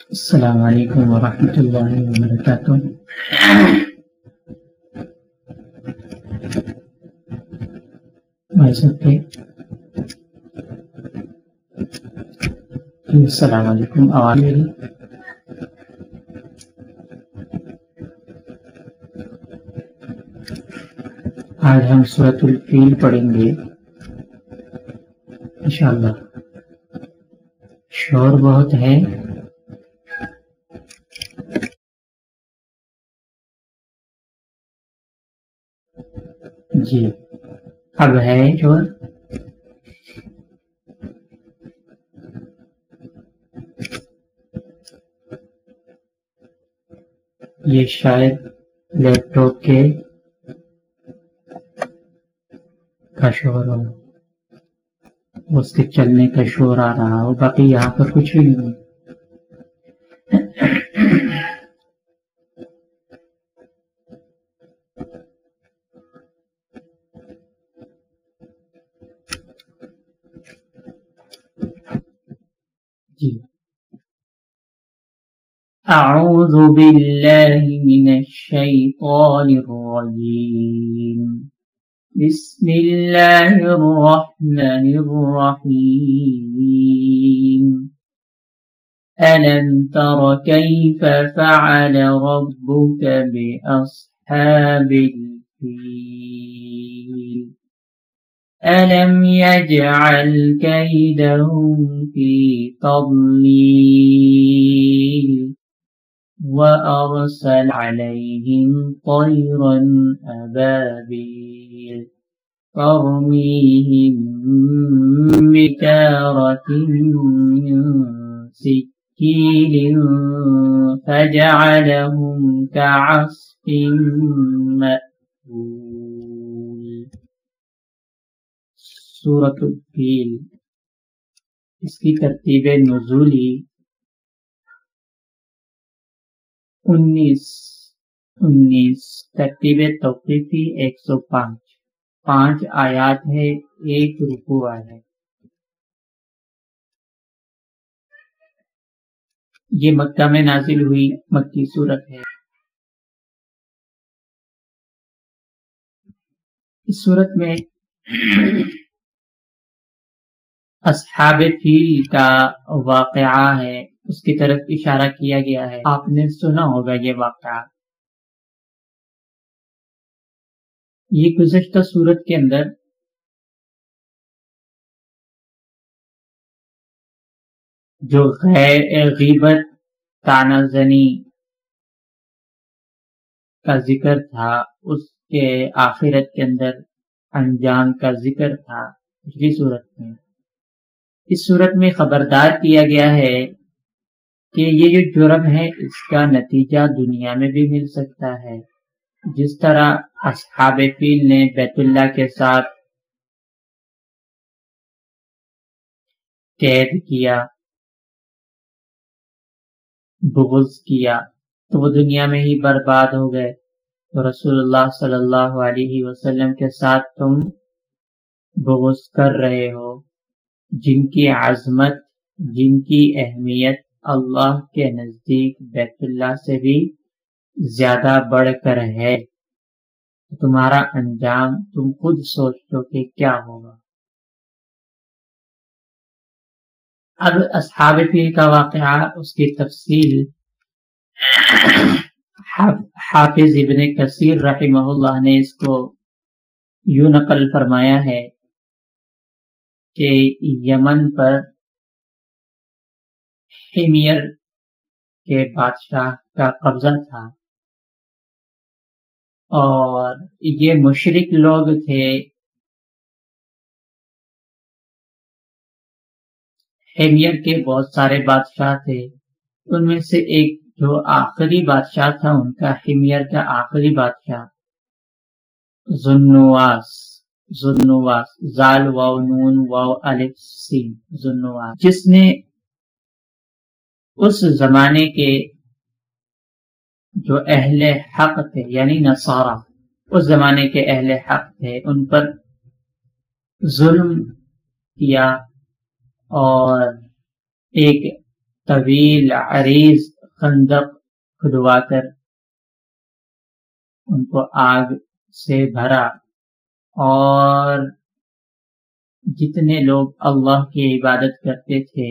السلام علیکم ورحمۃ اللہ وبرکاتہ۔ السلام علیکم، آواز میری آج ہم صورت الفیل پڑھیں گے۔ انشاءاللہ۔ شور بہت ہے۔ جی اب ہے شور یہ شاید لیپ ٹاپ کے کا شور ہو۔ اس کے چلنے کا شور آ رہا ہو، باقی یہاں پر کچھ بھی نہیں جی أعوذ بالله من الشيطان الرجيم. بسم الله الرحمن الرحيم. ألم تر كيف فعل ربك بأصحاب الفيل؟ ألم يجعل كيدهم في تضليل؟ وأرسل عليهم طيرا أبابيل ترميهم بكارة من سكيل فجعلهم كعصف مأكول سورة الفیل۔ اس کی ترتیب نزولی انیس انیس، ترتیب توقیفی ایک سو پانچ۔ پانچ آیات ہے ایک رکو ہے یہ مکہ میں نازل ہوئی مکی صورت ہے۔ اس صورت میں اصحاب فیل کا واقعہ ہے۔ اس کی طرف اشارہ کیا گیا ہے۔ آپ نے سنا ہوگا یہ واقعہ۔ یہ گزشتہ صورت کے اندر جو غیر غیبت تانا زنی کا ذکر تھا، اس کے آخرت کے اندر انجام کا ذکر تھا پچھلی صورت میں۔ اس صورت میں خبردار کیا گیا ہے کہ یہ جو جرم ہے، اس کا نتیجہ دنیا میں بھی مل سکتا ہے۔ جس طرح اصحاب فیل نے بیت اللہ کے ساتھ قید کیا، بغض کیا، تو وہ دنیا میں ہی برباد ہو گئے۔ تو رسول اللہ صلی اللہ علیہ وسلم کے ساتھ تم بغض کر رہے ہو۔ جن کی عظمت، جن کی اہمیت اللہ کے نزدیک بیت اللہ سے بھی زیادہ بڑھ کر ہے۔ تمہارا انجام تم خود سوچ لو کہ کیا ہوگا۔ اب اصحاب فیل کا واقعہ، اس کی تفصیل۔ حافظ ابن کثیر رحمہ اللہ نے اس کو یوں نقل فرمایا ہے کہ یمن پر ہیمیر کے بادشاہ کا قبضہ تھا اور یہ مشرق لوگ تھے۔ ہیمیر کے بہت سارے بادشاہ تھے۔ ان میں سے ایک جو آخری بادشاہ تھا، ان کا ہیمیر کا آخری بادشاہ۔ زنواس زنواس زال واو، نون، واو، الف، سین زنواس جس نے اس زمانے کے جو اہل حق تھے یعنی نصارہ، اس زمانے کے اہل حق تھے، ان پر ظلم کیا اور ایک طویل عریض خندق کھدوا کر ان کو آگ سے بھرا اور جتنے لوگ اللہ کی عبادت کرتے تھے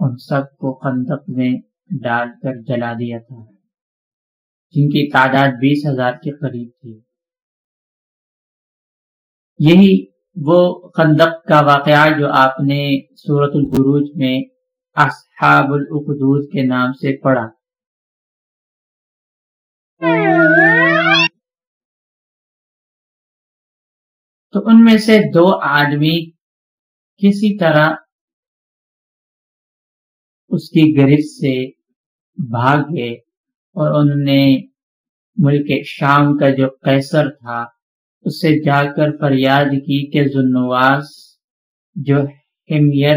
ان سب کو خندق میں ڈال کر جلا دیا تھا، جن کی تعداد بیس ہزار کے قریب تھی۔ یہی وہ خندق کا واقعہ جو آپ نے صورت البروج میں اصحاب القدود کے نام سے پڑھا۔ تو ان میں سے دو آدمی کسی طرح اس کی گرج سے بھاگ گئے اور انہوں نے ملک شام کا جو قیصر تھا اس سے جا کر فریاد کی کہ ذنواس جو ہمیر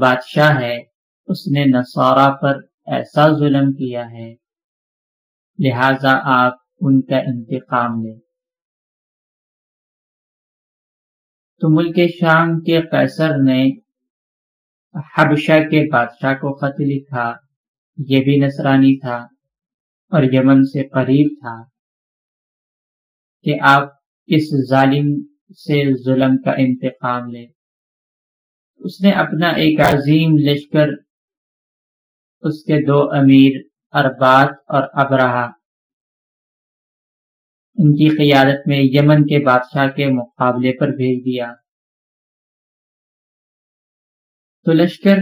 بادشاہ ہے، اس نے نصارہ پر ایسا ظلم کیا ہے۔ لہذا آپ ان کا انتقام لیں۔ تو ملک شام کے قیصر نے حبشہ کے بادشاہ کو خط لکھا یہ بھی نصرانی تھا اور یمن سے قریب تھا کہ آپ اس ظالم سے ظلم کا انتقام لیں۔ اس نے اپنا ایک عظیم لشکر، اس کے دو امیر اربات اور ابراہ ان کی قیادت میں یمن کے بادشاہ کے مقابلے پر بھیج دیا۔ تو لشکر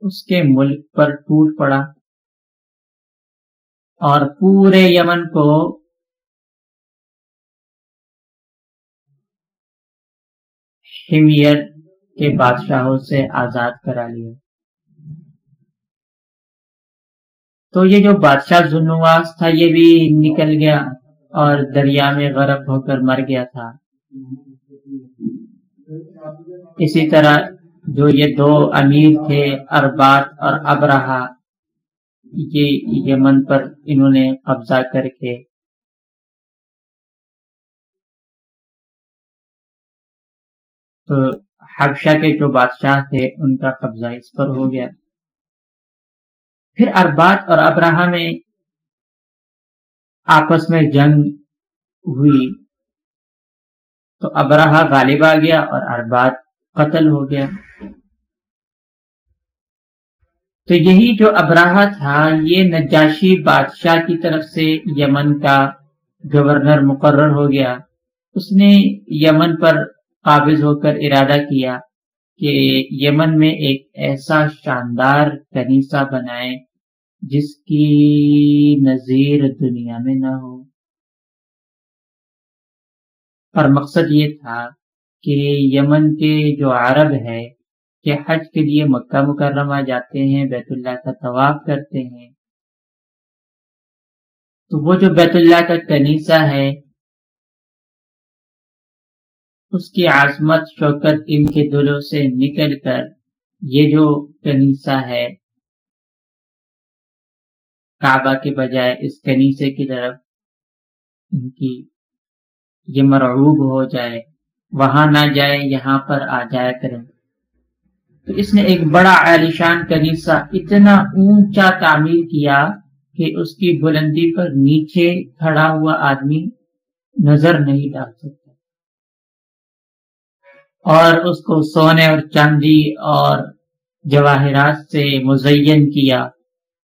اس کے ملک پر ٹوٹ پڑا اور پورے یمن کو ہمیر کے بادشاہوں سے آزاد کرا لیا۔ تو یہ جو بادشاہ زنواس تھا، یہ بھی نکل گیا اور دریا میں غرق ہو کر مر گیا تھا۔ اسی طرح جو یہ دو امیر تھے اربات اور ابراہ یہ یمن پر انہوں نے قبضہ کر کے تو حبشہ کے جو بادشاہ تھے، ان کا قبضہ اس پر ہو گیا۔ پھر اربات اور ابراہ میں آپس میں جنگ ہوئی۔ تو ابراہ غالب آ گیا اور اربات قتل ہو گیا۔ تو یہی جو ابراہ تھا، یہ نجاشی بادشاہ کی طرف سے یمن کا گورنر مقرر ہو گیا۔ اس نے یمن پر قابض ہو کر ارادہ کیا کہ یمن میں ایک ایسا شاندار کنیسا بنائے جس کی نظیر دنیا میں نہ ہو۔ اور مقصد یہ تھا کہ یمن کے جو عرب ہے کہ حج کے لیے مکہ مکرمہ جاتے ہیں، بیت اللہ کا طواف کرتے ہیں۔ تو وہ جو بیت اللہ کا کنیسا ہے، اس کی عظمت، شوکت ان کے دلوں سے نکل کر یہ جو کنیسا ہے، کعبہ کے بجائے اس کنیسے کی طرف ان کی یہ مرعوب ہو جائے۔ وہاں نہ جائے، یہاں پر آ جایا کریں۔ تو اس نے ایک بڑا عالیشان کنیسا اتنا اونچا تعمیر کیا کہ اس کی بلندی پر نیچے کھڑا ہوا آدمی نظر نہیں ڈال سکتا۔ اور اس کو سونے اور چاندی اور جواہرات سے مزین کیا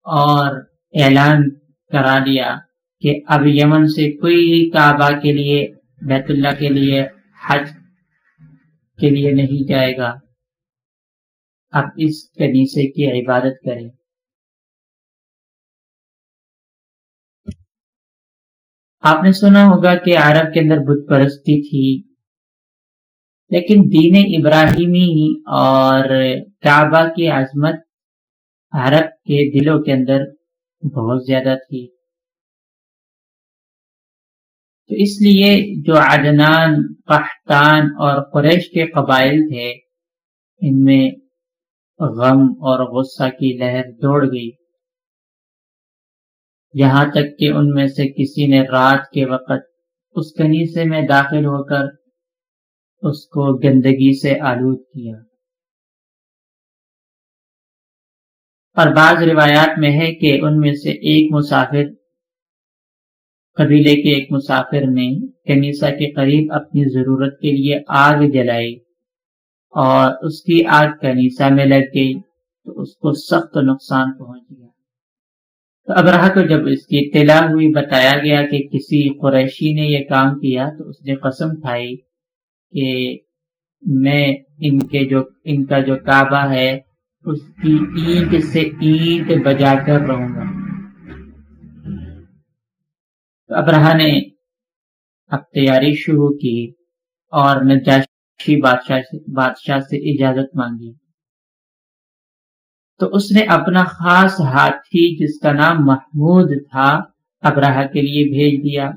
اور اعلان کرا دیا کہ اب یمن سے کوئی کعبہ کے لیے، بیت اللہ کے لیے حج کے لیے نہیں جائے گا۔ اب اس کنیسے کی عبادت کریں۔ آپ نے سنا ہوگا کہ عرب کے اندر بت پرستی تھی، لیکن دین ابراہیمی اور کعبہ کی عظمت عرب کے دلوں کے اندر بہت زیادہ تھی۔ تو اس لیے جو عدنان قحطان اور قریش کے قبائل تھے، ان میں غم اور غصہ کی لہر دوڑ گئی۔ یہاں تک کہ ان میں سے کسی نے رات کے وقت اس کنیسے میں داخل ہو کر اس کو گندگی سے آلود کیا۔ اور بعض روایات میں ہے کہ ان میں سے ایک مسافر قبیلے کے ایک مسافر نے کنیسا کے قریب اپنی ضرورت کے لیے آگ جلائی اور اس کی آگ کنیسا میں لگ گئی تو اس کو سخت نقصان پہنچ گیا۔ تو ابراہ کو جب اس کی اطلاع ہوئی، بتایا گیا کہ کسی قریشی نے یہ کام کیا تو اس نے قسم کھائی کہ میں ان کے جو، ان کا جو کعبہ ہے، اس کی اینٹ سے اینٹ بجا کر رہوں گا۔ ابراہ نے اب تیاری شروع کی اور نجاشی بادشاہ بادشاہ سے اجازت مانگی۔ تو اس نے اپنا خاص ہاتھی جس کا نام محمود تھا، ابراہ کے لیے بھیج دیا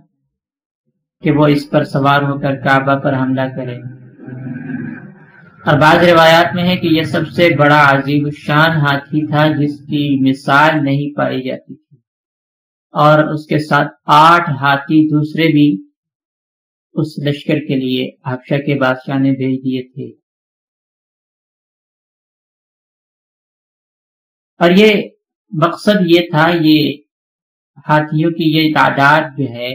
کہ وہ اس پر سوار ہو کر کعبہ پر حملہ کرے۔ اور بعض روایات میں ہے کہ یہ سب سے بڑا عظیم الشان ہاتھی تھا، جس کی مثال نہیں پائی جاتی تھی۔ اور اس کے ساتھ آٹھ ہاتھی دوسرے بھی اس لشکر کے لیے حفشہ کے بادشاہ نے بھیج دیے تھے۔ اور یہ مقصد یہ تھا، یہ ہاتھیوں کی یہ تعداد جو ہے،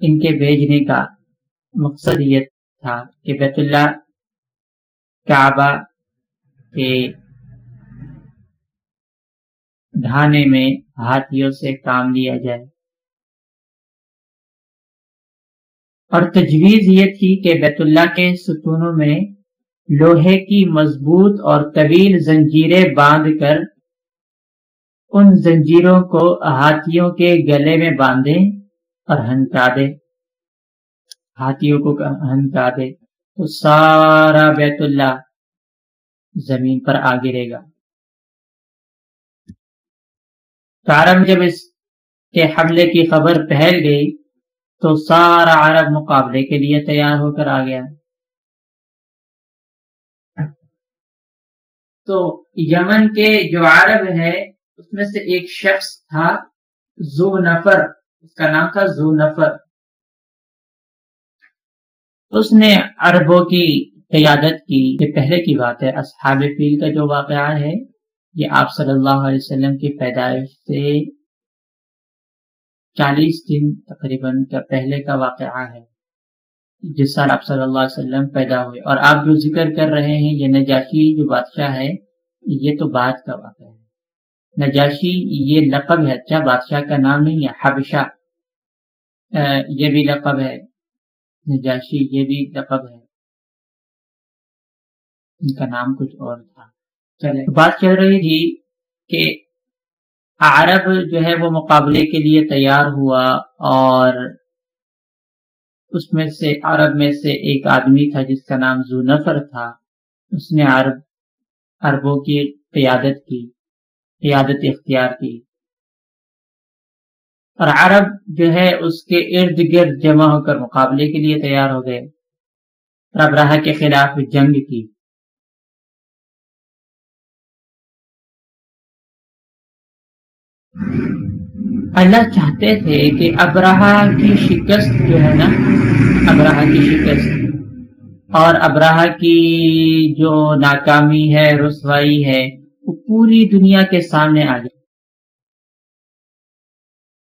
ان کے بھیجنے کا مقصد یہ تھا کہ بیت اللہ کعبہ کے ڈھانے میں ہاتھیوں سے کام لیا جائے۔ اور تجویز یہ تھی کہ بیت اللہ کے ستونوں میں لوہے کی مضبوط اور طویل زنجیریں باندھ کر ان زنجیروں کو ہاتھیوں کے گلے میں باندھے اور ہنکا دے ہاتھیوں کو ہنکا دے تو سارا بیت اللہ زمین پر آ گرے گا۔ عرب جب اس کے حملے کی خبر پھیل گئی تو سارا عرب مقابلے کے لیے تیار ہو کر آ گیا۔ تو یمن کے جو عرب ہے اس میں سے ایک شخص تھا زو نفر اس کا نام تھا زو نفر اس نے عربوں کی قیادت کی، یہ پہلے کی بات ہے، اصحاب فیل کا جو واقعہ ہے یہ آپ صلی اللہ علیہ وسلم کی پیدائش سے چالیس دن تقریباً کا پہلے کا واقعہ ہے۔ جس سال آپ صلی اللہ علیہ وسلم پیدا ہوئے۔ اور آپ جو ذکر کر رہے ہیں، یہ نجاشی جو بادشاہ ہے، یہ تو بعد کا واقعہ ہے۔ نجاشی یہ لقب ہے۔ اچھا بادشاہ کا نام نہیں ہے؟ حبشہ۔ یہ بھی لقب ہے۔ نجاشی یہ بھی لقب ہے۔ ان کا نام کچھ اور تھا۔ چلے۔ بات چل رہی تھی کہ عرب جو ہے وہ مقابلے کے لیے تیار ہوا اور اس میں سے عرب میں سے ایک آدمی تھا جس کا نام زونفر تھا۔ اس نے عرب، عربوں کی قیادت کی، قیادت اختیار کی۔ اور عرب جو ہے اس کے ارد گرد جمع ہو کر مقابلے کے لیے تیار ہو گئے۔ رب راہ کے خلاف جنگ کی۔ اللہ چاہتے تھے کہ ابراہ کی شکست جو ہے نا، ابراہ کی شکست، اور ابراہ کی جو ناکامی ہے، رسوائی ہے، وہ پوری دنیا کے سامنے آ جائے۔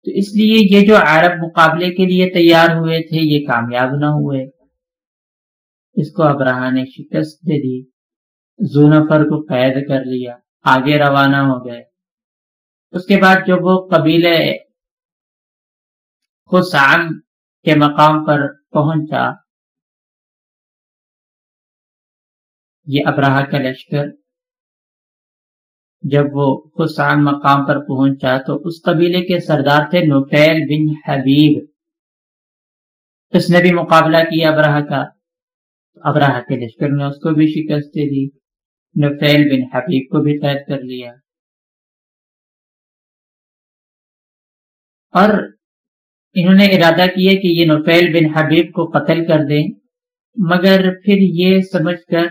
تو اس لیے یہ جو عرب مقابلے کے لیے تیار ہوئے تھے، یہ کامیاب نہ ہوئے۔ اس کو ابراہ نے شکست دے دی زونفر کو قید کر لیا، آگے روانہ ہو گئے۔ اس کے بعد جب وہ قبیلے خسان کے مقام پر پہنچا، یہ ابراہ کا لشکر، جب وہ خسان مقام پر پہنچا تو اس قبیلے کے سردار تھے نوفیل بن حبیب۔ اس نے بھی مقابلہ کیا ابراہ کا۔ ابراہ کے لشکر نے اس کو بھی شکست دے دی، نوفیل بن حبیب کو بھی قید کر لیا۔ اور انہوں نے ارادہ کیا کہ یہ نوفیل بن حبیب کو قتل کر دیں، مگر پھر یہ سمجھ کر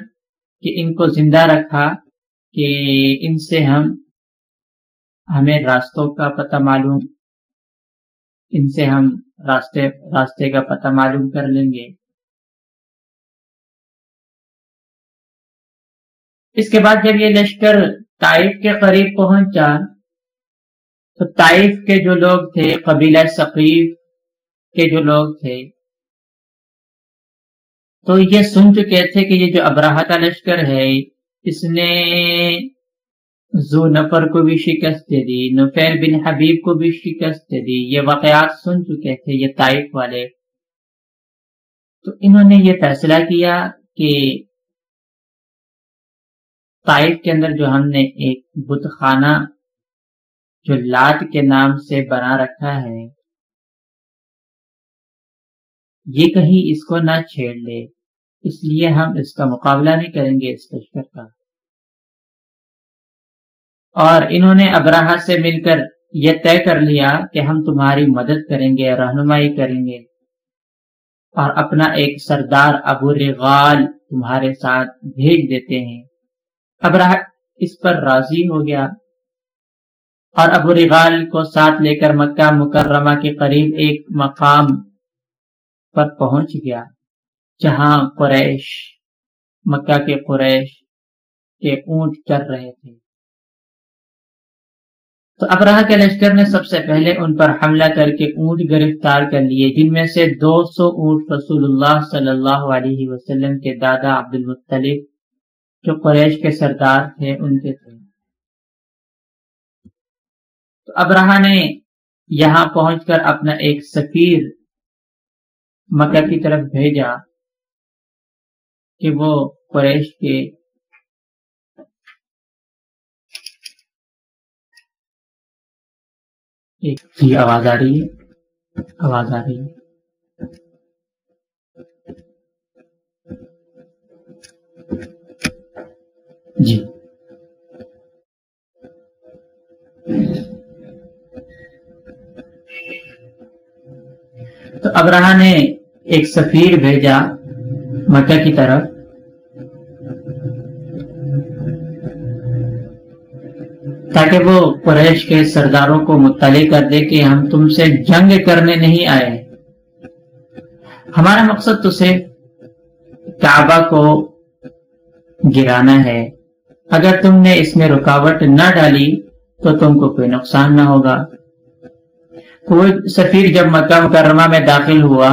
کہ ان کو زندہ رکھا کہ ان سے ہم، ہمیں راستوں کا پتہ معلوم، ان سے ہم راستے راستے کا پتہ معلوم کر لیں گے۔ اس کے بعد جب یہ لشکر تائف کے قریب پہنچا تو تائف کے جو لوگ تھے، قبیلہ ثقیف کے جو لوگ تھے، تو یہ سن چکے تھے کہ یہ جو ابراہ کا لشکر ہے، اس نے زو نفر کو بھی شکست دے دی نفیر بن حبیب کو بھی شکست دے دی۔ یہ واقعات سن چکے تھے، یہ تائف والے۔ تو انہوں نے یہ فیصلہ کیا کہ طائف کے اندر جو ہم نے ایک بت خانہ جو لات کے نام سے بنا رکھا ہے، یہ کہیں اس کو نہ چھیڑ لے۔ اس لیے ہم اس کا مقابلہ نہیں کریں گے، اس لشکر کا۔ اور انہوں نے ابراہ سے مل کر یہ طے کر لیا کہ ہم تمہاری مدد کریں گے، رہنمائی کریں گے۔ اور اپنا ایک سردار ابو رغال تمہارے ساتھ بھیج دیتے ہیں۔ ابراہ اس پر راضی ہو گیا۔ اور ابو رغال کو ساتھ لے کر مکہ مکرمہ کے قریب ایک مقام پر پہنچ گیا، جہاں قریش، مکہ کے قریش کے اونٹ چر رہے تھے۔ تو ابراہ کے لشکر نے سب سے پہلے ان پر حملہ کر کے اونٹ گرفتار کر لیے، جن میں سے دو سو اونٹ رسول اللہ صلی اللہ علیہ وسلم کے دادا عبد المطلب جو قریش کے سردار تھے، ان کے تھے۔ ابراہ نے یہاں پہنچ کر اپنا ایک سفیر مکہ کی طرف بھیجا کہ وہ قریش کے جی آواز آ رہی ہے؟ آواز آ رہی ہے۔ جی۔ تو ابراہ نے ایک سفیر بھیجا مکہ کی طرف۔ تاکہ وہ قریش کے سرداروں کو مطلع کر دے کہ ہم تم سے جنگ کرنے نہیں آئے۔ ہمارا مقصد تو صرف کعبہ کو گرانا ہے۔ اگر تم نے اس میں رکاوٹ نہ ڈالی تو تم کو کوئی نقصان نہ ہوگا۔ وہ سفیر جب مکہ مکرمہ میں داخل ہوا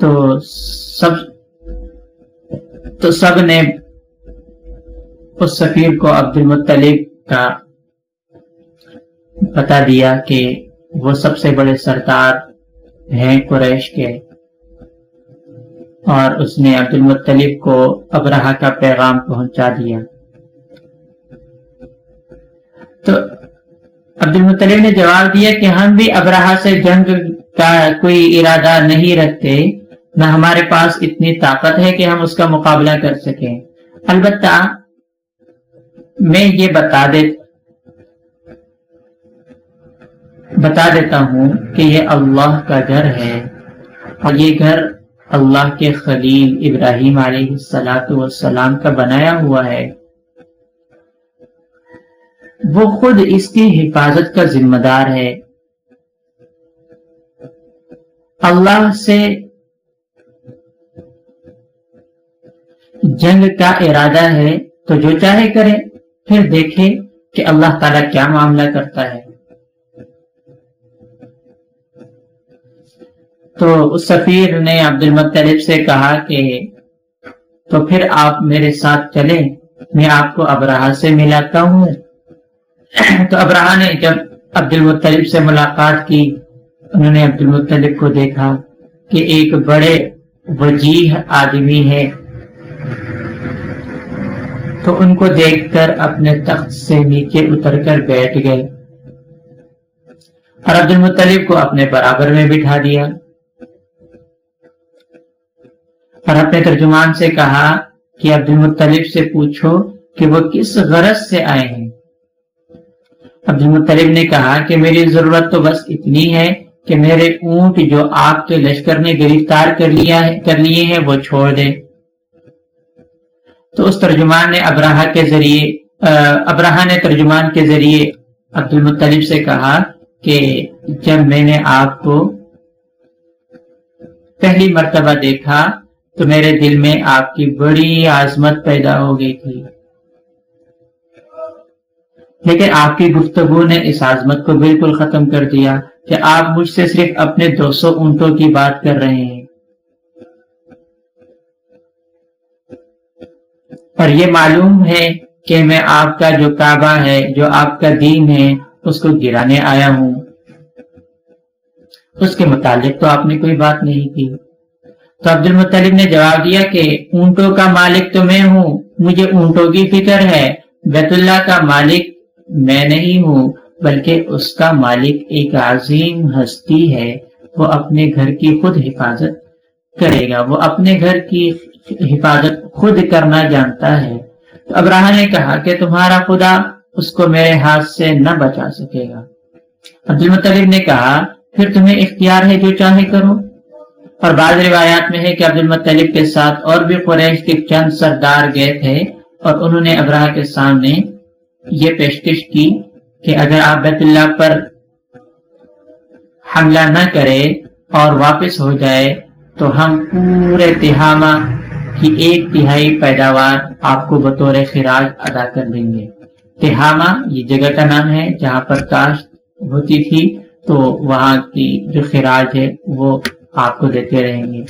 تو سب تو سب نے اس سفیر کو عبد المطلب کا بتا دیا کہ وہ سب سے بڑے سردار ہیں قریش کے اور اس نے عبد المطلب کو ابراہ کا پیغام پہنچا دیا تو عبد المطلب نے جواب دیا کہ ہم بھی ابراہ سے جنگ کا کوئی ارادہ نہیں رکھتے، نہ ہمارے پاس اتنی طاقت ہے کہ ہم اس کا مقابلہ کر سکیں۔ البتہ میں یہ بتا دے، بتا دیتا ہوں کہ یہ اللہ کا گھر ہے اور یہ گھر اللہ کے خلیل ابراہیم علیہ السلاۃ والسلام کا بنایا ہوا ہے۔ وہ خود اس کی حفاظت کا ذمہ دار ہے۔ اللہ سے جنگ کا ارادہ ہے تو جو چاہے کرے، پھر دیکھے کہ اللہ تعالیٰ کیا معاملہ کرتا ہے۔ تو اس سفیر نے عبد المطلب سے کہا کہ تو پھر آپ میرے ساتھ چلیں، میں آپ کو ابراہ سے ملاتا ہوں۔ تو ابراہ نے جب عبد المطلب سے ملاقات کی، انہوں نے عبد المطلب کو دیکھا کہ ایک بڑے وجیح آدمی ہے تو ان کو دیکھ کر اپنے تخت سے نیچے اتر کر بیٹھ گئے۔ اور عبد المطلب کو اپنے برابر میں بٹھا دیا۔ اور اپنے ترجمان سے کہا کہ عبد المطلب سے پوچھو کہ وہ کس غرض سے آئے ہیں۔ عبد المطلب نے کہا کہ میری ضرورت تو بس اتنی ہے کہ میرے اونٹ جو آپ کے لشکر نے گرفتار کر لیا کر لیے ہیں، وہ چھوڑ دے تو اس ترجمان نے ابراہ کے ذریعے ابراہ نے ترجمان کے ذریعے عبد المطلب سے کہا کہ جب میں نے آپ کو پہلی مرتبہ دیکھا تو میرے دل میں آپ کی بڑی عظمت پیدا ہو گئی تھی۔ لیکن آپ کی گفتگو نے اس عظمت کو بالکل ختم کر دیا کہ آپ مجھ سے صرف اپنے دو سو اونٹوں کی بات کر رہے ہیں۔ اور یہ معلوم ہے کہ میں آپ کا جو کعبہ ہے، جو آپ کا دین ہے، اس کو گرانے آیا ہوں۔ اس کے متعلق تو آپ نے کوئی بات نہیں کی۔ تو عبد المطلب نے جواب دیا کہ اونٹوں کا مالک تو میں ہوں، مجھے اونٹوں کی فکر ہے، بیت اللہ کا مالک میں نہیں ہوں، بلکہ اس کا مالک ایک عظیم ہستی ہے، وہ اپنے گھر کی خود حفاظت کرے گا۔ وہ اپنے گھر کی حفاظت خود کرنا جانتا ہے۔ تو ابراہ نے کہا کہ تمہارا خدا اس کو میرے ہاتھ سے نہ بچا سکے گا۔ عبد المطلب نے کہا، پھر تمہیں اختیار ہے جو چاہے کرو۔ اور بعض روایات میں ہے کہ عبد المطلب کے ساتھ اور بھی قریش کے چند سردار گئے تھے اور انہوں نے ابراہ کے سامنے یہ پیشکش کی کہ اگر آپ بیت اللہ پر حملہ نہ کرے اور واپس ہو جائے تو ہم پورے تہامہ کی ایک تہائی پیداوار آپ کو بطور خراج ادا کر دیں گے۔ تہامہ یہ جگہ کا نام ہے جہاں پر کاشت ہوتی تھی تو وہاں کی جو خراج ہے وہ آپ کو دیتے رہیں گے۔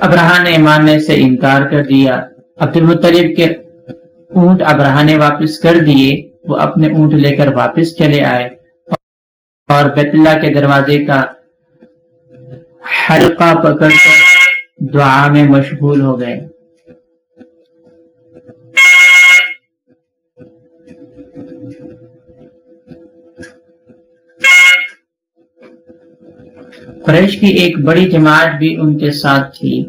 ابراہ نے ماننے سے انکار کر دیا۔ عبد المطلب کے اونٹ ابراہ نے واپس کر دیے، وہ اپنے اونٹ لے کر واپس چلے آئے۔ اور بیت اللہ کے دروازے کا حلقہ پکڑ کر دعا میں مشغول ہو گئے۔ قریش کی ایک بڑی جماعت بھی ان کے ساتھ تھی۔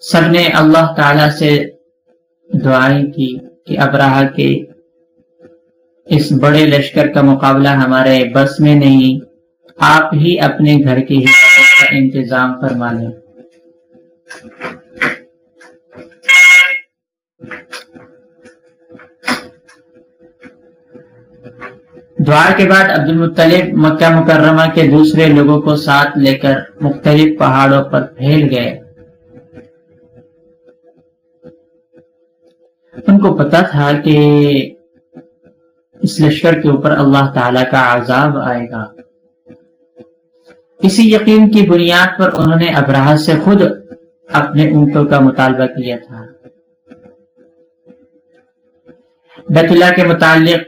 سب نے اللہ تعالی سے دعائیں کی کہ ابراہ کے اس بڑے لشکر کا مقابلہ ہمارے بس میں نہیں، آپ ہی اپنے گھر کی حفاظت کا انتظام فرما لیں۔ دعا کے بعد عبد المطلب مکہ مکرمہ کے دوسرے لوگوں کو ساتھ لے کر مختلف پہاڑوں پر پھیل گئے۔ ان کو پتا تھا کہ اس لشکر کے اوپر اللہ تعالی کا عذاب آئے گا۔ اسی یقین کی بنیاد پر انہوں نے ابراہ سے خود اپنے اونٹوں کا مطالبہ کیا تھا۔ بیت اللہ کے متعلق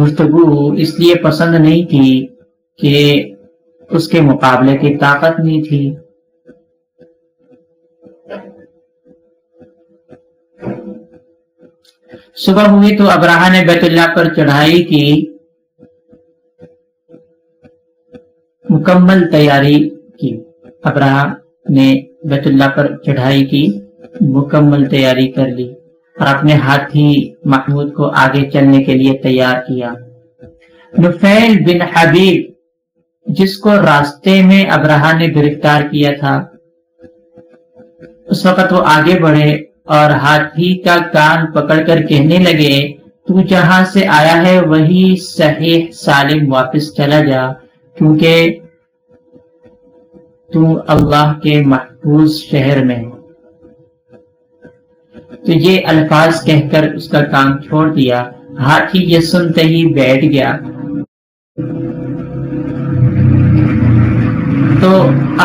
گفتگو اس لیے پسند نہیں تھی کہ اس کے مقابلے کی طاقت نہیں تھی۔ صبح ہوئی تو ابراہ نے بیت اللہ پر چڑھائی کی مکمل تیاری کی ابراہ نے بیت اللہ پر چڑھائی کی مکمل تیاری کر لی اور اپنے ہاتھی محمود کو آگے چلنے کے لیے تیار کیا نفیل بن حبیب جس کو راستے میں ابراہ نے گرفتار کیا تھا اس وقت وہ آگے بڑھے اور ہاتھی کا کان پکڑ کر کہنے لگے، تو جہاں سے آیا ہے وہی صحیح سالم واپس چلا جا، کیونکہ تو اللہ کے محفوظ شہر میں تو یہ الفاظ کہہ کر اس کا کام چھوڑ دیا۔ ہاتھی یہ سنتے ہی بیٹھ گیا۔ تو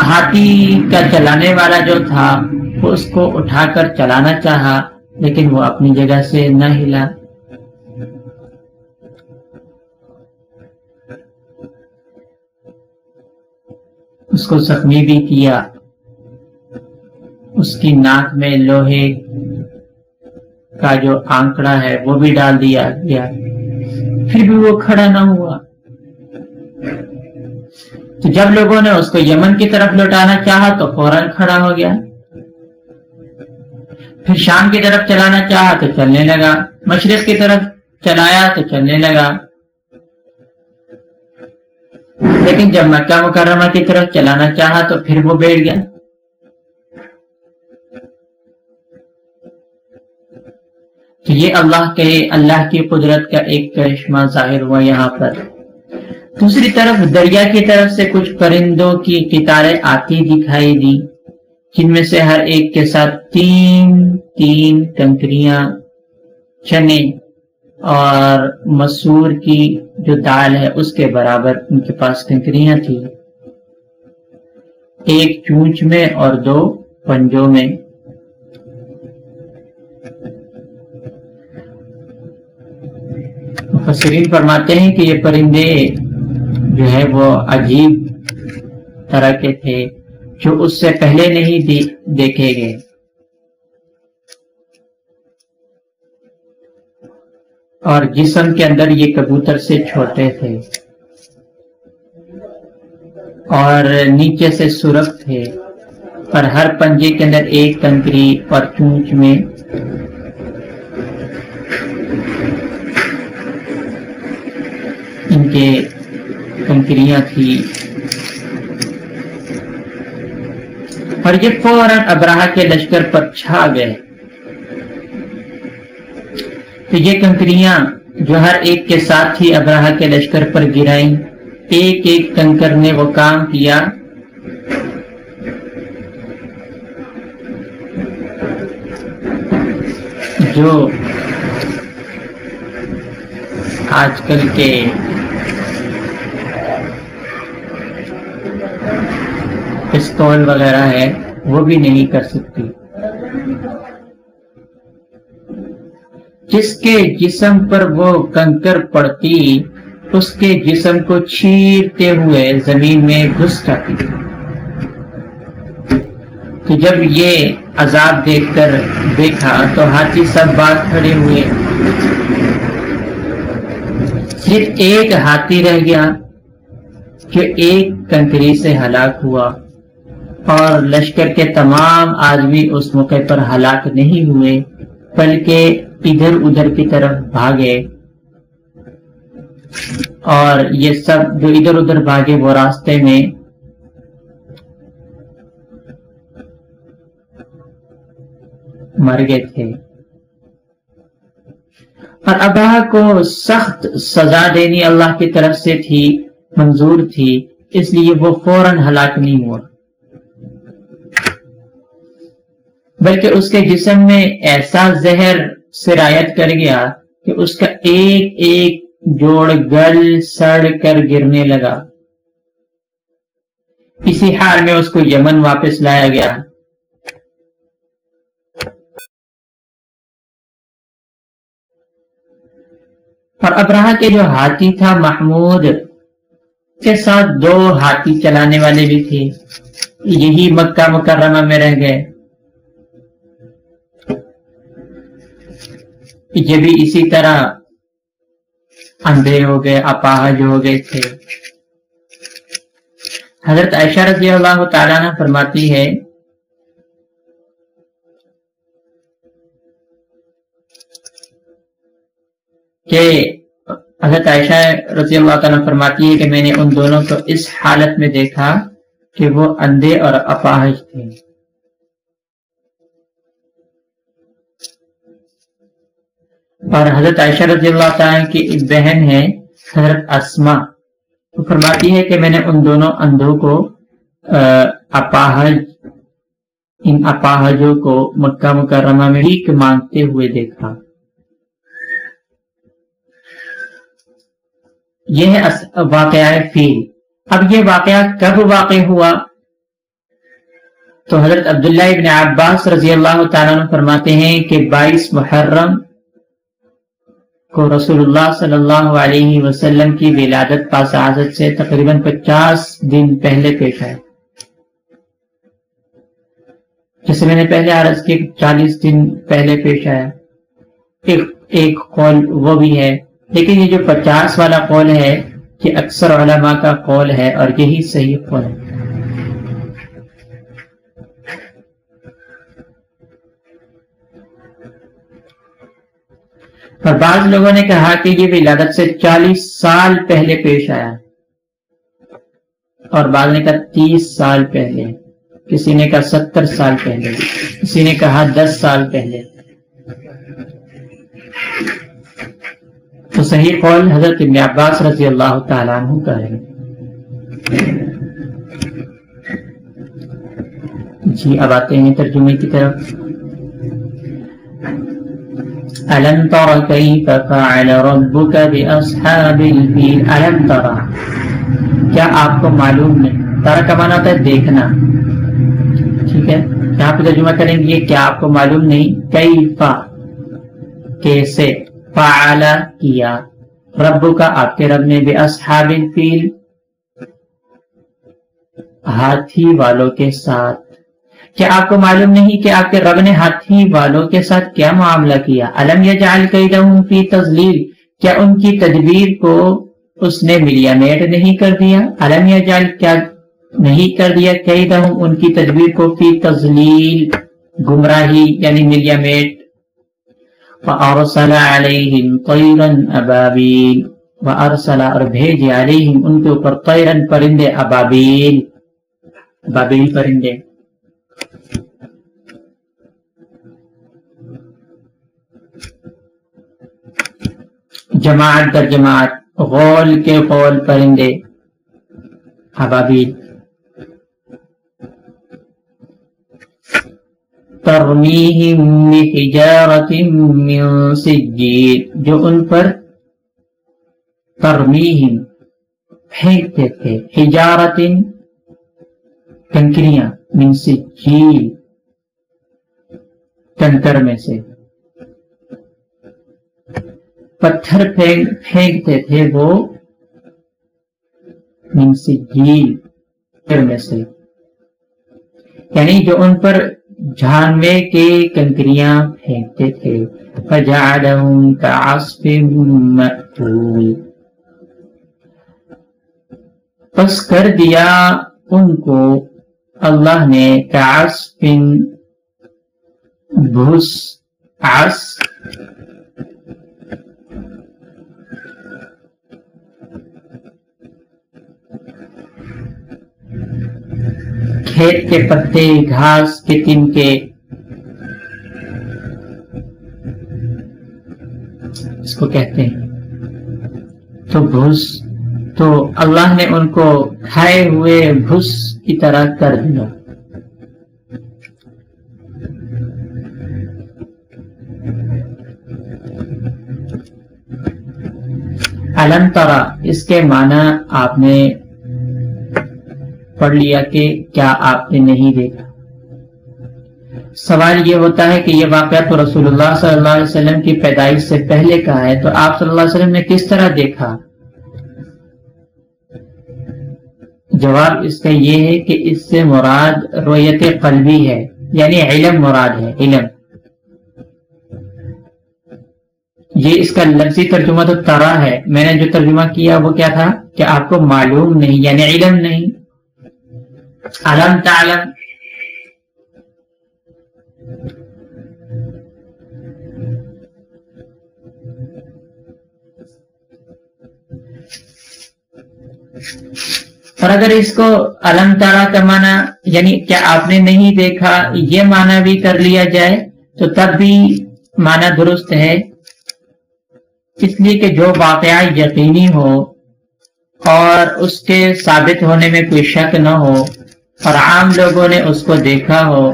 ہاتھی کا چلانے والا جو تھا وہ اس کو اٹھا کر چلانا چاہا، لیکن وہ اپنی جگہ سے نہ ہلا۔ اس کو زخمی بھی کیا۔ اس کی ناک میں لوہے کا جو آنکڑا ہے، وہ بھی ڈال دیا گیا۔ پھر بھی وہ کھڑا نہ ہوا۔ تو جب لوگوں نے اس کو یمن کی طرف لوٹانا چاہا، تو فوراً کھڑا ہو گیا۔ پھر شام کی طرف چلانا چاہا تو چلنے لگا۔ مشرق کی طرف چلایا تو چلنے لگا۔ لیکن جب مکہ مکرمہ کی طرف چلانا چاہا تو پھر وہ بیٹھ گیا۔ تو یہ اللہ کے اللہ کی قدرت کا ایک کرشمہ ظاہر ہوا یہاں پر۔ دوسری طرف دریا کی طرف سے کچھ پرندوں کی قطاریں آتی دکھائی دی جن میں سے ہر ایک کے ساتھ تین تین کنکریاں چنے اور مسور کی جو دال ہے اس کے برابر ان کے پاس کنکریاں تھی ایک چونچ میں اور دو پنجوں میں۔ مفسرین فرماتے ہیں کہ یہ پرندے جو ہے وہ عجیب طرح کے تھے۔ جو اس سے پہلے نہیں دیکھے گئے۔ اور جسم کے اندر یہ کبوتر سے چھوٹے تھے۔ اور نیچے سے سرخ تھے۔ اور ہر پنجے کے اندر ایک کنکری اور چونچ میں ان کے کنکریاں تھی اور یہ فوراً ابراہ کے لشکر پر چھا گئے۔ تو یہ کنکریاں جو ہر ایک کے ساتھ ہی ابراہ کے لشکر پر گرائیں، ایک ایک کنکر نے وہ کام کیا۔ جو آج کل کے پستول وغیرہ ہے، وہ بھی نہیں کر سکتی۔ جس کے جسم پر وہ کنکر پڑتی، اس کے جسم کو چھیرتے ہوئے زمین میں گھس جاتی۔ تو جب یہ عذاب دیکھ کر دیکھا، تو ہاتھی سب بات کھڑے ہوئے۔ صرف ایک ہاتھی رہ گیا، جو ایک کنکری سے ہلاک ہوا۔ اور لشکر کے تمام آدمی اس موقع پر ہلاک نہیں ہوئے، بلکہ ادھر ادھر کی طرف بھاگے۔ اور یہ سب جو ادھر ادھر بھاگے، وہ راستے میں مر گئے تھے۔ اور ابا کو سخت سزا دینی اللہ کی طرف سے تھی، منظور تھی، اس لیے وہ فوراً ہلاک نہیں ہوا۔ بلکہ اس کے جسم میں ایسا زہر سرایت کر گیا کہ اس کا ایک ایک جوڑ گل سڑ کر گرنے لگا۔ اسی حال میں اس کو یمن واپس لایا گیا۔ اور ابراہ کے جو ہاتھی تھا محمود کے ساتھ دو ہاتھی چلانے والے بھی تھے۔ یہی مکہ مکرمہ میں رہ گئے۔ یہ بھی اسی طرح اندھے ہو گئے، اپاہج ہو گئے تھے۔ حضرت عائشہ رضی اللہ تعالیٰ نے فرماتی ہے، کہ حضرت عائشہ رضی اللہ تعالیٰ فرماتی ہے کہ میں نے ان دونوں کو اس حالت میں دیکھا کہ وہ اندھے اور اپاہج تھے۔ اور حضرت عائشہ رضی اللہ تعالیٰ کی ایک بہن ہے، حضرت اسما وہ فرماتی ہے کہ میں نے ان دونوں اندھوں کو اپاہج، ان اپاہجوں کو مکہ مکرمہ میں مانگتے ہوئے دیکھا۔ یہ ہے واقعہ فیل۔ اب یہ واقعہ کب واقع ہوا؟ تو حضرت عبداللہ ابن عباس رضی اللہ تعالیٰ فرماتے ہیں کہ بائیس محرم کو رسول اللہ صلی اللہ علیہ وسلم کی ولادت پاس سے تقریباً پچاس دن پہلے پیش آئے۔ جیسے میں نے پہلے عرض کی چالیس دن پہلے پیش آیا ایک ایک قول وہ بھی ہے، لیکن یہ جو پچاس والا قول ہے، یہ اکثر علماء کا قول ہے اور یہی صحیح قول ہے۔ اور بعض لوگوں نے کہا کہ یہ ولادت سے چالیس سال پہلے پیش آیا اور بعض نے کہا تیس سال پہلے، کسی نے کہا ستر سال پہلے، کسی نے کہا دس سال پہلے۔ تو صحیح قول حضرت ابن عباس رضی اللہ تعالیٰ عنہ کا ہے۔ جی اب آتے ہیں ترجمے کی طرف۔ ألم تر كيف فعل ربك بأصحاب الفيل؟ ألم تر؟ کیا آپ کو معلوم نہیں؟ تارا کا مانا ہوتا ہے دیکھنا۔ ٹھیک ہے؟ یہاں پہ ترجمہ کریں گے، کیا آپ کو معلوم نہیں؟ کیفا کیسے؟ فعل کیا۔ رب کا آپ کے رب نے بے اصحاب الفیل ہاتھی والوں کے ساتھ۔ کیا آپ کو معلوم نہیں کہ آپ کے رب نے ہاتھی والوں کے ساتھ کیا معاملہ کیا۔ علم یا جال فی تزلیل کیا ان کی تدبیر کو اس نے ملیا میٹ نہیں کر دیا؟ علم یا جال کیا نہیں کر دیا؟ کئی ان کی تدبیر کو فی تزلیل گمراہی یعنی ملیا میٹ وَأَرْسَلَ عَلَيْهِمْ طَيْرًا أَبَابِيل، وَأَرْسَلَ اور بھیجے علیہم ان کے اوپر طیرن پرندے ابابیل ابابیل پرندے۔ جماعت در جماعت غول کے قول پرندے حبابیل ترمیہم حجارت من سجید جو ان پر ترمیہم پھینکتے تھے۔ حجارت کنکریاں من سجیل کنکر میں سے۔ پتھر پھینکتے تھے وہ من سجیل میں سے۔ یعنی جو ان پر جھانوے کے کنکریاں پھینکتے تھے۔ فجعلہم کعصف مأتول۔ پس کر دیا ان کو۔ اللہ نے کعصف بھس عص کھیت کے پتے، گھاس کے تن کے۔ اس کو کہتے ہیں۔ تو بھوس، تو اللہ نے ان کو کھائے ہوئے بھوس کی طرح کر دیا۔ النترا اس کے معنی آپ نے پڑھ لیا کہ کیا آپ نے نہیں دیکھا؟ سوال یہ ہوتا ہے کہ یہ واقعہ تو رسول اللہ صلی اللہ علیہ وسلم کی پیدائش سے پہلے کا ہے، تو آپ صلی اللہ علیہ وسلم نے کس طرح دیکھا؟ جواب اس کا یہ ہے کہ اس سے مراد رویت قلبی ہے یعنی علم مراد ہے، علم۔ یہ اس کا لفظی ترجمہ تو ترا ہے۔ میں نے جو ترجمہ کیا وہ کیا تھا؟ کہ آپ کو معلوم نہیں یعنی علم نہیں۔ علم تعلم؟ اور اگر اس کو علم تارا کا معنی یعنی کیا آپ نے نہیں دیکھا، یہ معنی بھی کر لیا جائے، تو تب بھی معنی درست ہے۔ اس لیے کہ جو واقعہ یقینی ہو اور اس کے ثابت ہونے میں کوئی شک نہ ہو عام لوگوں نے اس کو دیکھا ہو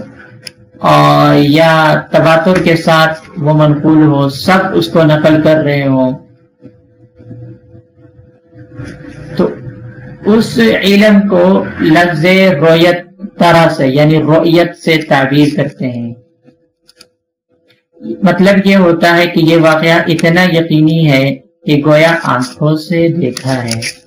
اور یا تباتر کے ساتھ وہ منقول ہو، سب اس کو نقل کر رہے ہوں۔ تو اس علم کو لفظ رویت طرح سے یعنی رویت سے تعبیر کرتے ہیں۔ مطلب یہ ہوتا ہے کہ یہ واقعہ اتنا یقینی ہے کہ گویا آنکھوں سے دیکھا ہے۔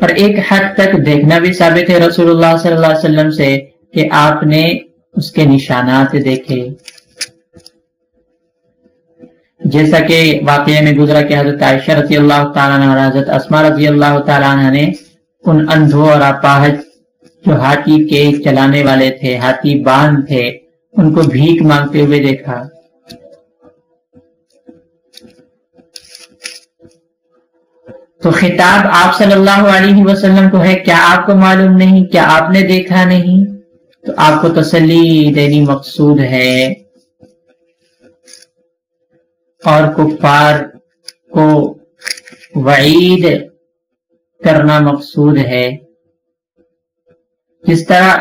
اور ایک حد تک دیکھنا بھی ثابت ہے رسول اللہ صلی اللہ علیہ وسلم سے کہ آپ نے اس کے نشانات دیکھے۔ جیسا کہ واقعے میں گزرا کہ حضرت عائشہ رضی اللہ تعالیٰ عنہ اور حضرت اسما رضی اللہ تعالیٰ عنہ نے ان اندھو اور اپاہج جو ہاتھی کے چلانے والے تھے، ہاتھی باندھ تھے، ان کو بھیک مانگتے ہوئے دیکھا۔ تو خطاب آپ صلی اللہ علیہ وسلم کو ہے، کیا آپ کو معلوم نہیں؟ کیا آپ نے دیکھا نہیں؟ تو آپ کو تسلی دینی مقصود ہے۔ اور کفار کو وعید کرنا مقصود ہے۔ جس طرح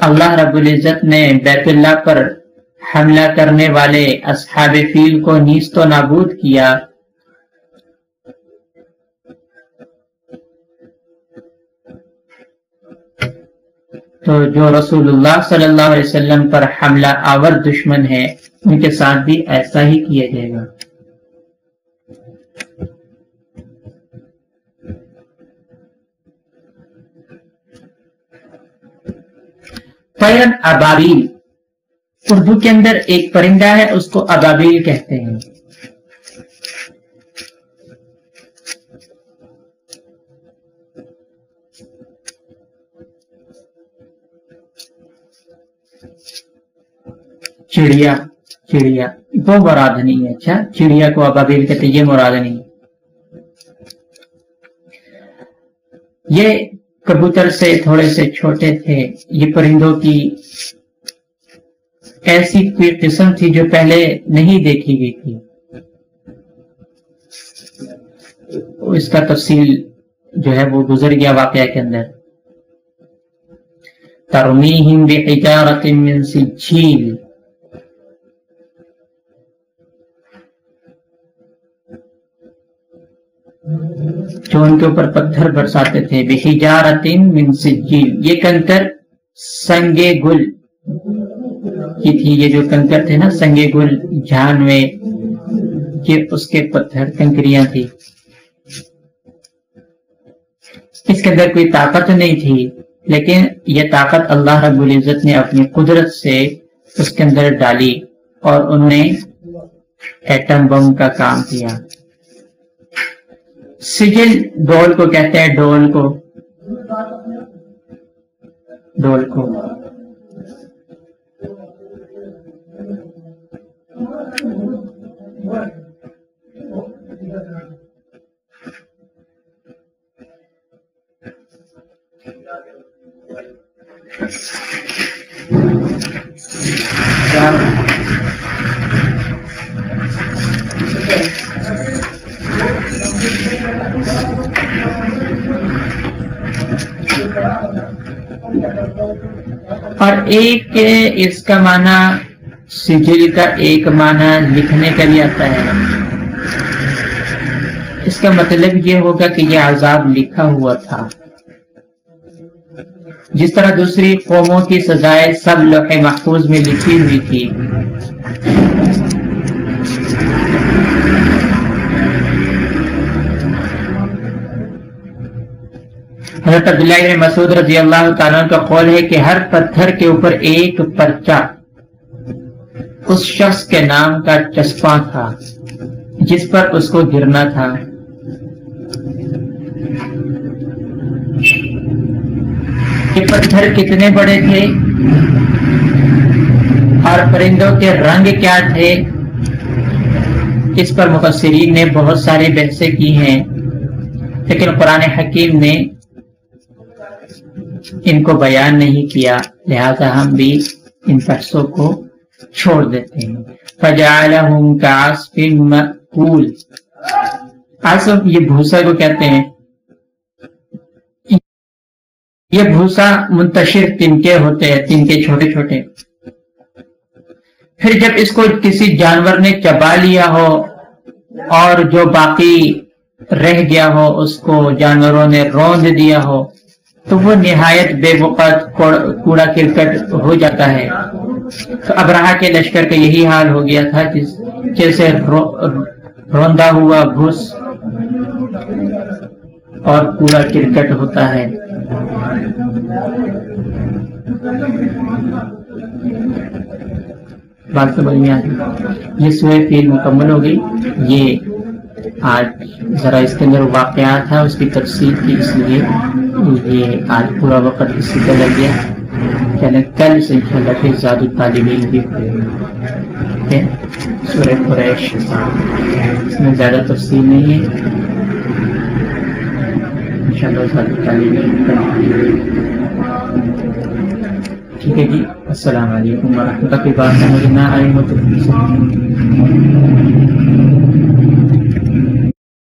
اللہ رب العزت نے بیت اللہ پر حملہ کرنے والے اصحاب فیل کو نیست و نابود کیا تو جو رسول اللہ صلی اللہ علیہ وسلم پر حملہ آور دشمن ہے، ان کے ساتھ بھی ایسا ہی کیا جائے گا۔ ابابیل اردو کے اندر ایک پرندہ ہے، اس کو ابابیل کہتے ہیں۔ چڑیا چڑیا وہ مراد نہیں ہے اچھا چڑیا کو ابابیل کہتے یہ مراد نہیں یہ کبوتر سے تھوڑے سے چھوٹے تھے یہ پرندوں کی ایسی کوئی قسم تھی جو پہلے نہیں دیکھی گئی تھی اس کا تفصیل جو ہے وہ گزر گیا واقعہ کے اندر ترمیہم بحجارت من سجیل جو ان کے اوپر پتھر برساتے تھے۔ بحجارتن من سجیل یہ کنکر سنگے گل کی تھی۔ یہ جو کنکر تھے نا، سنگے گل جھانوے، یہ اس کے پتھر کنکریاں تھی اس کے اندر کوئی طاقت نہیں تھی، لیکن یہ طاقت اللہ رب العزت نے اپنی قدرت سے اس کے اندر ڈالی اور انہوں نے ایٹم بم کا کام کیا۔ سجل ڈول کو کہتے ہیں ڈول کو۔ ڈول کو۔ اور ایک اس کا معنی سجل کا ایک معنی لکھنے کا بھی آتا ہے۔ اس کا مطلب یہ ہوگا کہ یہ عذاب لکھا ہوا تھا۔ جس طرح دوسری قوموں کی سزائیں سب لوح محفوظ میں لکھی ہوئی تھی۔ حضرت عبداللہ مسعود رضی اللہ تعالیٰ کا قول ہے کہ ہر پتھر کے اوپر ایک پرچہ اس شخص کے نام کا چسپاں تھا، جس پر اس کو گرنا تھا۔ یہ پتھر کتنے بڑے تھے؟ اور پرندوں کے رنگ کیا تھے؟ اس پر مفسرین نے بہت ساری بحثیں کی ہیں، لیکن قرآن حکیم نے ان کو بیان نہیں کیا، لہذا ہم بھی ان پرسوں کو چھوڑ دیتے ہیں۔ فجعلہم کعصف مأکول۔ عصف یہ بھوسا کو کہتے ہیں۔ یہ بھوسا منتشر تنکے ہوتے ہیں تنکے چھوٹے چھوٹے۔ پھر جب اس کو کسی جانور نے چبا لیا ہو اور جو باقی رہ گیا ہو، اس کو جانوروں نے روند دیا ہو تو وہ نہایت بے وقت کوڑا کرکٹ ہو جاتا ہے۔ تو ابراہ کے لشکر کا یہی حال ہو گیا تھا جس جیسے روندا ہوا گھس اور کوڑا کرکٹ ہوتا ہے۔ بات سمجھ میں آتی یہ سوئے فیل مکمل ہو گئی۔ یہ آج ذرا اس کے اندر واقعات تھا اس کی تفصیل کی اس لیے۔ یہ آج پورا وقت اسی کا لگ گیا یعنی کل سے انشاءاللہ پھر زیادہ طالب علم بھی سورہ قریش اس میں زیادہ تفصیل نہیں ہے۔ انشاءاللہ زیادہ طالب علم ٹھیک ہے جی السلام علیکم ورحمۃ اللہ کی بات سمجھ نہ آئی ہو تو